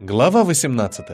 Глава 18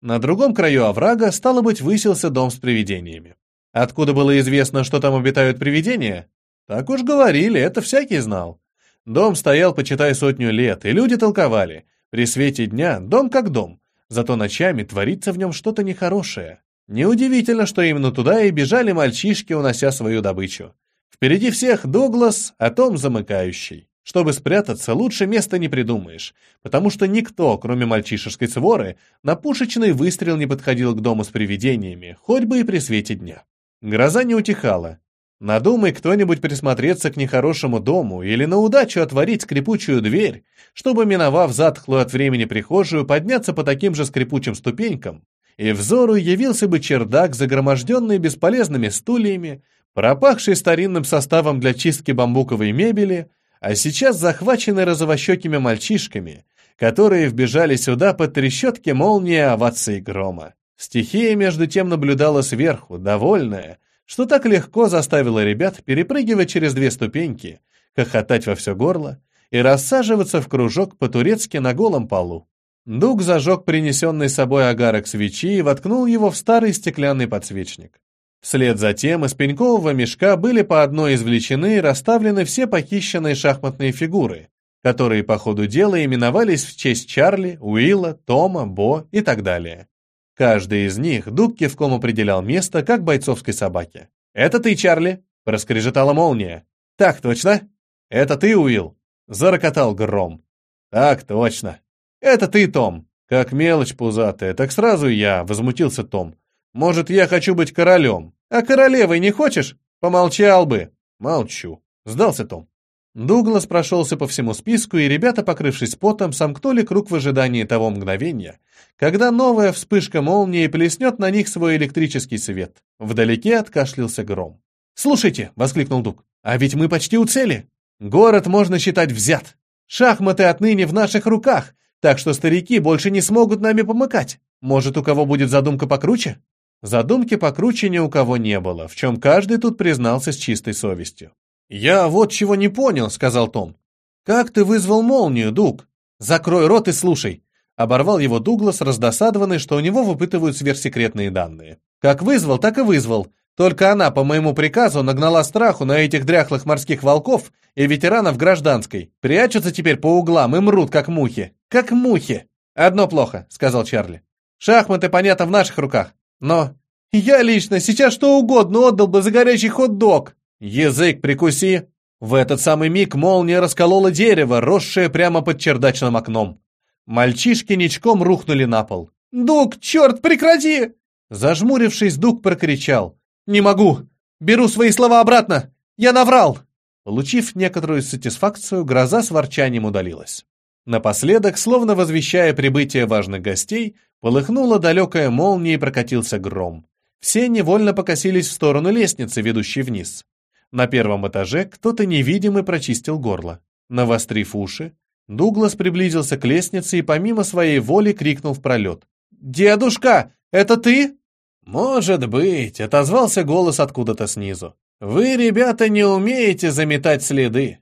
На другом краю оврага, стало быть, высился дом с привидениями. Откуда было известно, что там обитают привидения? Так уж говорили, это всякий знал. Дом стоял, почитай, сотню лет, и люди толковали. При свете дня дом как дом, зато ночами творится в нем что-то нехорошее. Неудивительно, что именно туда и бежали мальчишки, унося свою добычу. Впереди всех Дуглас, а Том замыкающий. Чтобы спрятаться, лучше места не придумаешь, потому что никто, кроме мальчишеской своры, на пушечный выстрел не подходил к дому с привидениями, хоть бы и при свете дня. Гроза не утихала. Надумай кто-нибудь присмотреться к нехорошему дому или на удачу отворить скрипучую дверь, чтобы, миновав затхлую от времени прихожую, подняться по таким же скрипучим ступенькам, и взору явился бы чердак, загроможденный бесполезными стульями, пропахший старинным составом для чистки бамбуковой мебели, а сейчас захвачены розовощекими мальчишками, которые вбежали сюда под трещотки молнии овации грома. Стихия между тем наблюдала сверху, довольная, что так легко заставила ребят перепрыгивать через две ступеньки, хохотать во все горло и рассаживаться в кружок по-турецки на голом полу. Дуг зажег принесенный с собой агарок свечи и воткнул его в старый стеклянный подсвечник. Вслед за тем из пенькового мешка были по одной извлечены и расставлены все похищенные шахматные фигуры, которые по ходу дела именовались в честь Чарли, Уилла, Тома, Бо и так далее. Каждый из них Дуг кивком определял место, как бойцовской собаке. «Это ты, Чарли!» — проскрежетала молния. «Так точно!» «Это ты, Уилл!» — зарокотал гром. «Так точно!» «Это ты, Том!» «Как мелочь пузатая, так сразу я!» — возмутился Том. Может, я хочу быть королем, а королевой не хочешь? Помолчал бы. Молчу. Сдался Том. Дуглас прошелся по всему списку, и ребята, покрывшись потом, сомкнули круг в ожидании того мгновения, когда новая вспышка молнии плеснет на них свой электрический свет. Вдалеке откашлялся гром. «Слушайте!» — воскликнул Дуг. «А ведь мы почти у цели! Город можно считать взят! Шахматы отныне в наших руках, так что старики больше не смогут нами помыкать! Может, у кого будет задумка покруче?» Задумки покруче ни у кого не было, в чем каждый тут признался с чистой совестью. «Я вот чего не понял», — сказал Том. «Как ты вызвал молнию, Дуг? Закрой рот и слушай». Оборвал его Дуглас, раздосадованный, что у него выпытывают сверхсекретные данные. «Как вызвал, так и вызвал. Только она, по моему приказу, нагнала страху на этих дряхлых морских волков и ветеранов гражданской. Прячутся теперь по углам и мрут, как мухи. Как мухи!» «Одно плохо», — сказал Чарли. «Шахматы, понятно, в наших руках. Но я лично сейчас что угодно отдал бы за горячий хот-дог. Язык прикуси. В этот самый миг молния расколола дерево, росшее прямо под чердачным окном. Мальчишки ничком рухнули на пол. «Дуг, черт, прекрати!» Зажмурившись, Дуг прокричал. «Не могу! Беру свои слова обратно! Я наврал!» Получив некоторую сатисфакцию, гроза с ворчанием удалилась. Напоследок, словно возвещая прибытие важных гостей, полыхнула далекая молния и прокатился гром. Все невольно покосились в сторону лестницы, ведущей вниз. На первом этаже кто-то невидимый прочистил горло. Навострив уши, Дуглас приблизился к лестнице и помимо своей воли крикнул в пролет. «Дедушка, это ты?» «Может быть», — отозвался голос откуда-то снизу. «Вы, ребята, не умеете заметать следы.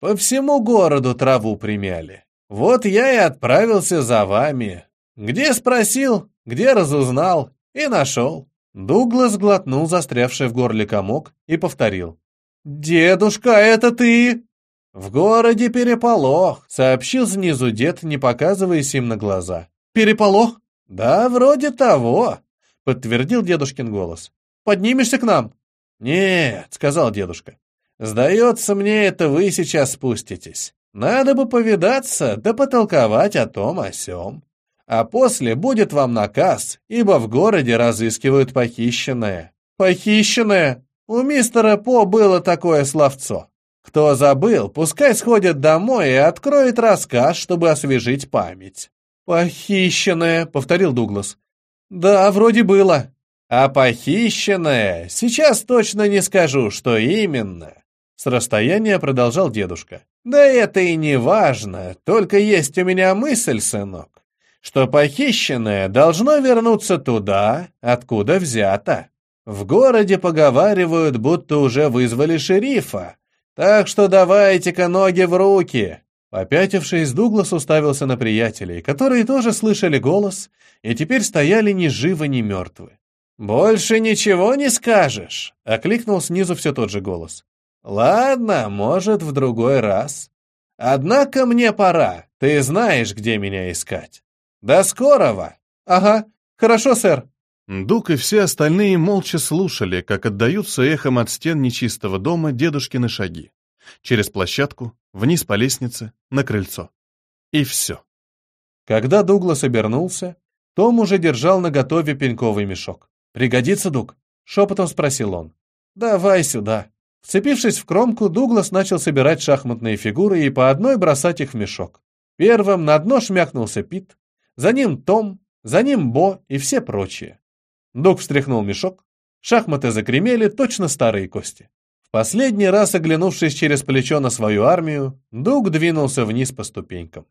По всему городу траву примяли. Вот я и отправился за вами. Где спросил, где разузнал и нашел». Дуглас глотнул застрявший в горле комок и повторил. «Дедушка, это ты?» «В городе переполох», — сообщил снизу дед, не показываясь им на глаза. «Переполох?» «Да, вроде того», — подтвердил дедушкин голос. «Поднимешься к нам?» «Нет», — сказал дедушка. «Сдается мне, это вы сейчас спуститесь. Надо бы повидаться, да потолковать о том, о сём а после будет вам наказ, ибо в городе разыскивают похищенное. Похищенное? У мистера По было такое словцо. Кто забыл, пускай сходит домой и откроет рассказ, чтобы освежить память. «Похищенное», — повторил Дуглас. «Да, вроде было». «А похищенное? Сейчас точно не скажу, что именно». С расстояния продолжал дедушка. «Да это и не важно, только есть у меня мысль, сынок что похищенное должно вернуться туда, откуда взято. В городе поговаривают, будто уже вызвали шерифа, так что давайте-ка ноги в руки. Попятившись, Дуглас уставился на приятелей, которые тоже слышали голос и теперь стояли ни живы, ни мертвы. «Больше ничего не скажешь?» — окликнул снизу все тот же голос. «Ладно, может, в другой раз. Однако мне пора, ты знаешь, где меня искать. До скорого!» «Ага, хорошо, сэр». Дук и все остальные молча слушали, как отдаются эхом от стен нечистого дома дедушкины шаги. Через площадку, вниз по лестнице, на крыльцо. И все. Когда Дуглас обернулся, Том уже держал наготове пеньковый мешок. «Пригодится, Дуг?» — шепотом спросил он. «Давай сюда». Вцепившись в кромку, Дуглас начал собирать шахматные фигуры и по одной бросать их в мешок. Первым на дно шмякнулся Пит, за ним Том, за ним Бо и все прочие. Дуг встряхнул мешок, шахматы загремели, точно старые кости. В последний раз оглянувшись через плечо на свою армию, Дуг двинулся вниз по ступенькам.